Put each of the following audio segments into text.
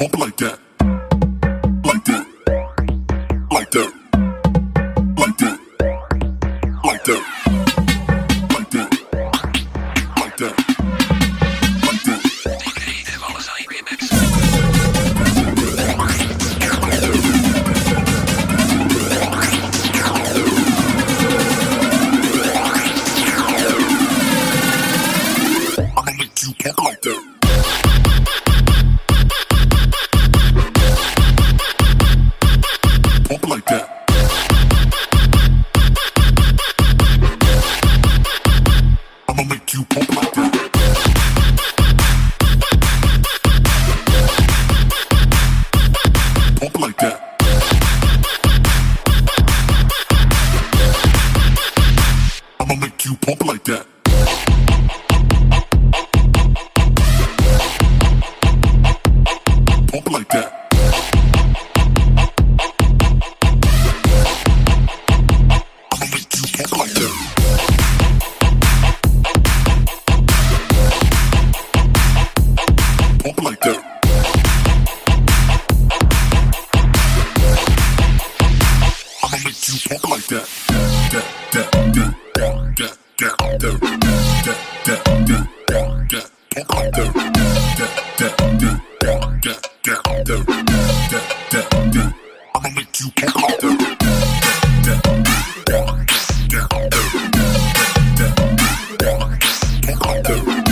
pump like that. Pump like that. I'ma make you pump like that. That, that, that, that, that, that, that, that, that, that, that, that, that. That, that, that, that, that, that, that, that, that, that. That. That, that, that, that, that, that, that. That, that, that, that, that, that, that,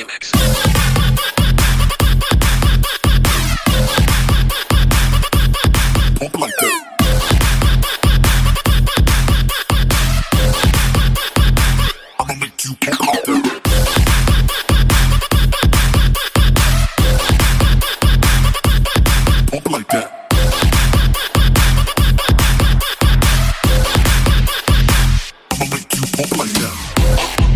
Remix. Yeah.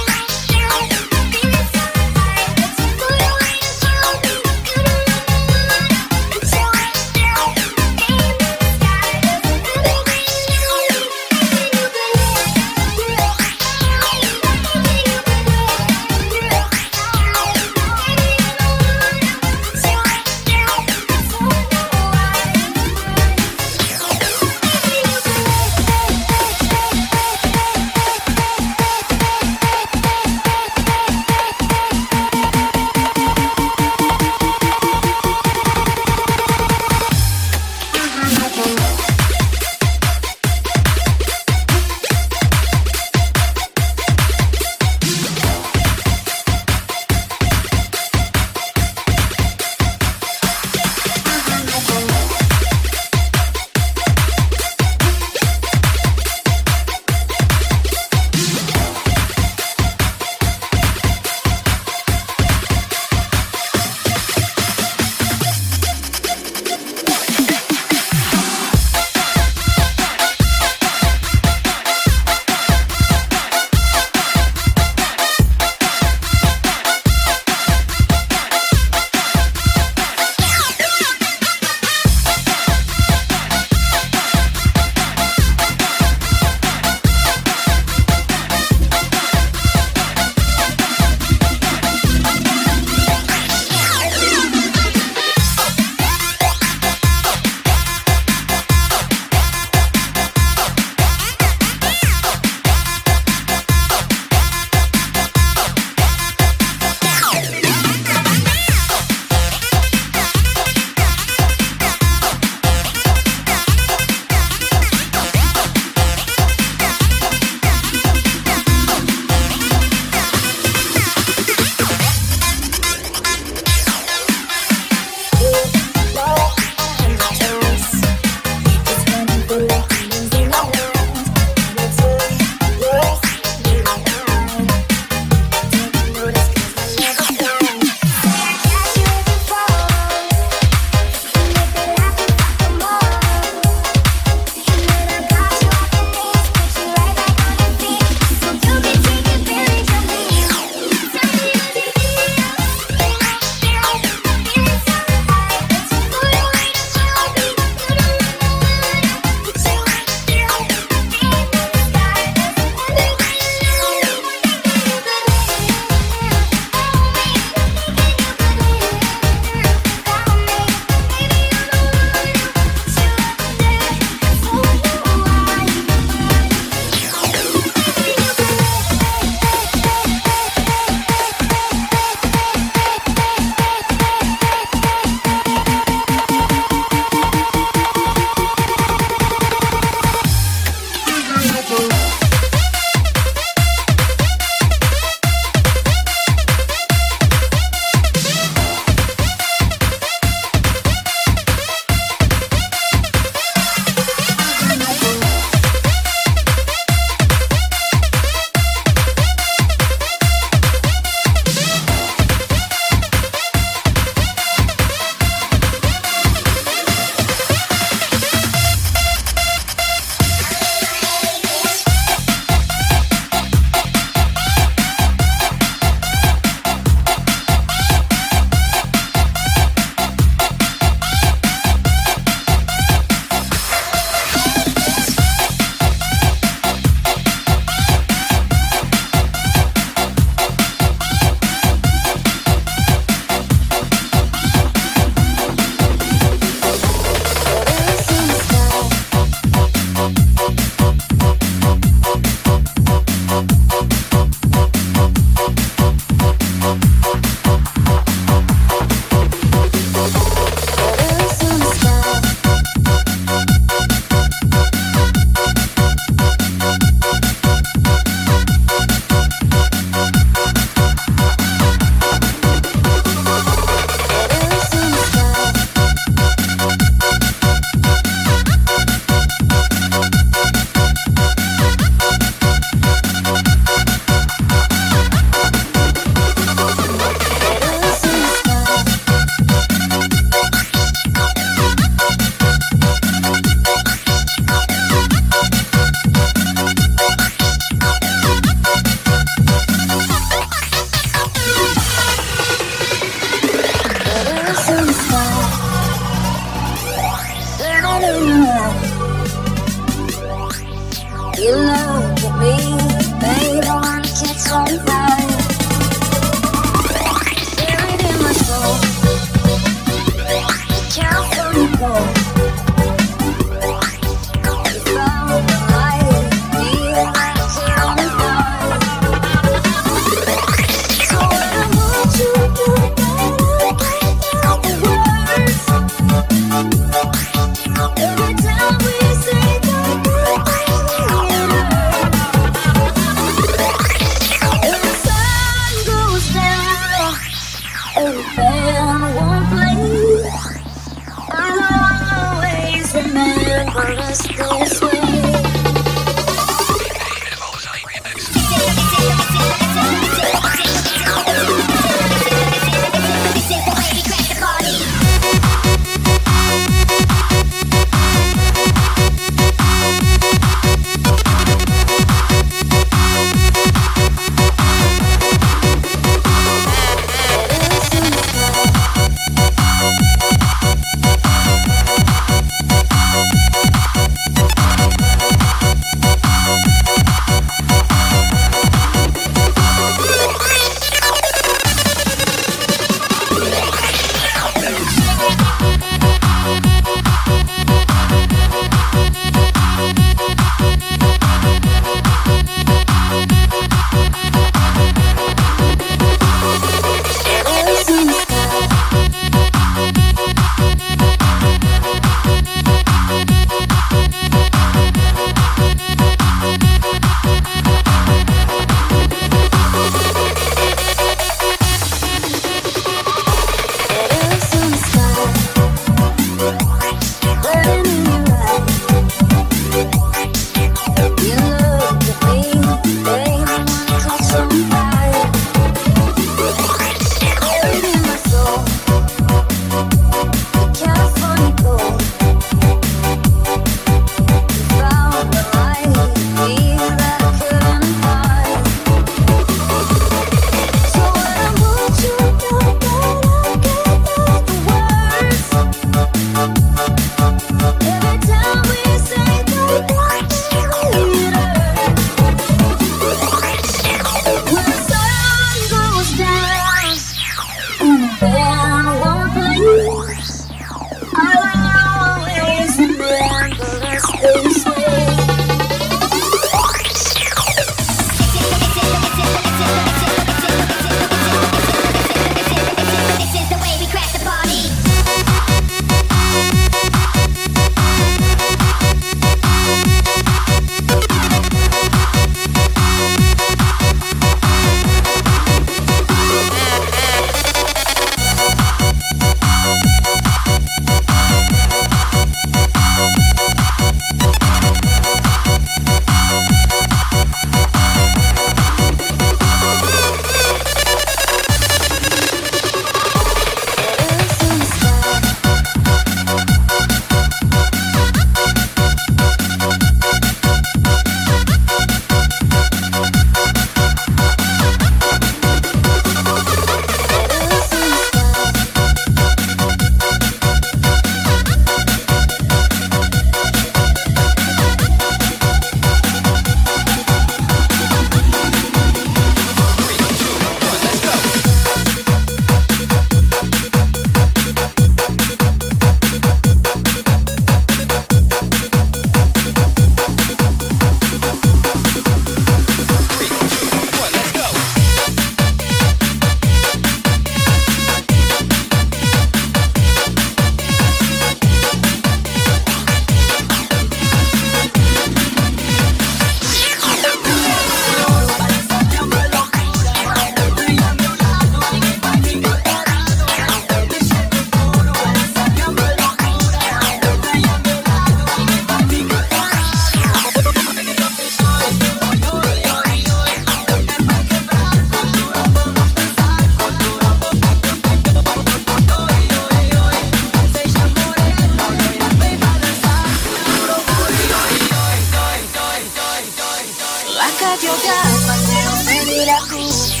רק את יודעת מה זה עושה לי לחוש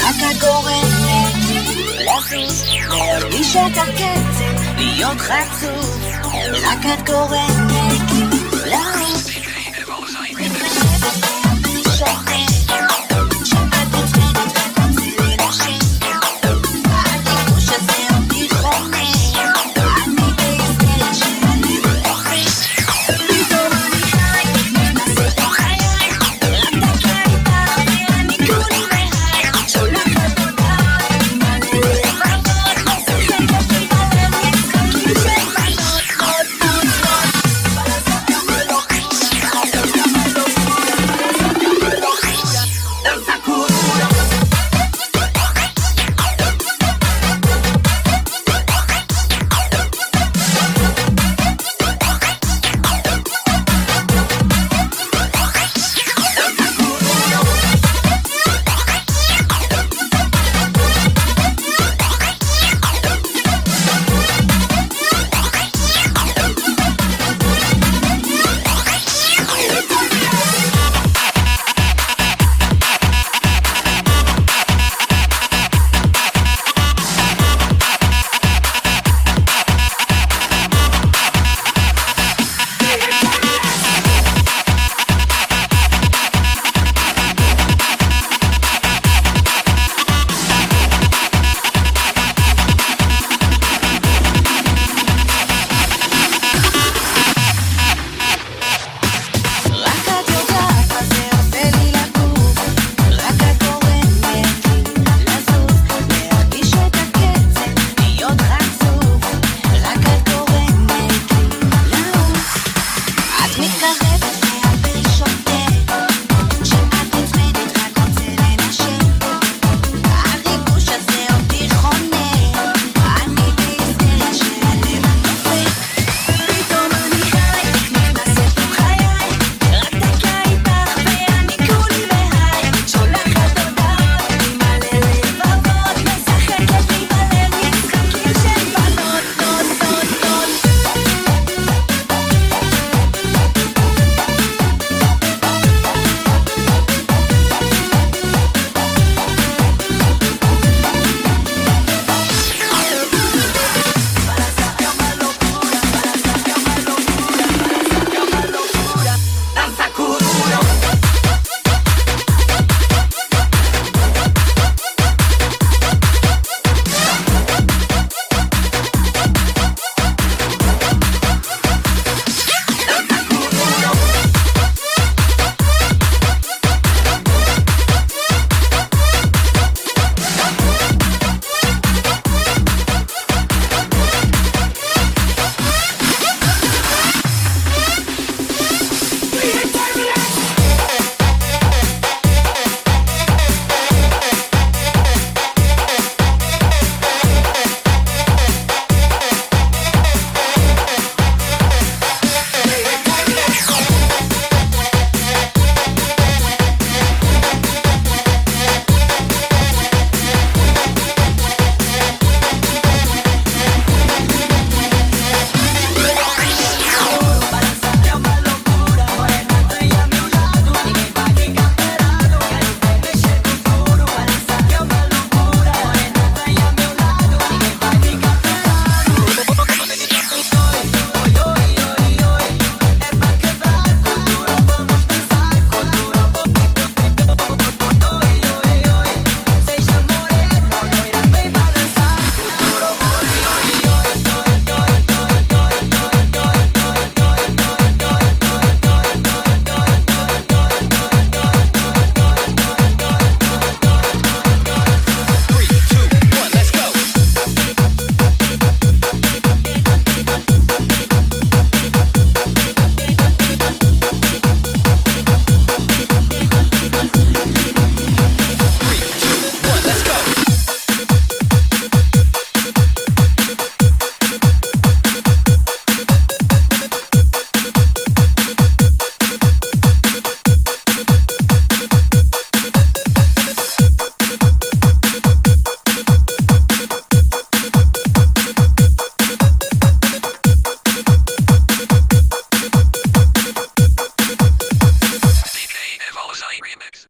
רק את גורמת לי לחוש להרגיש את הקצב להיות חצוף רק את גורמת לי לחוש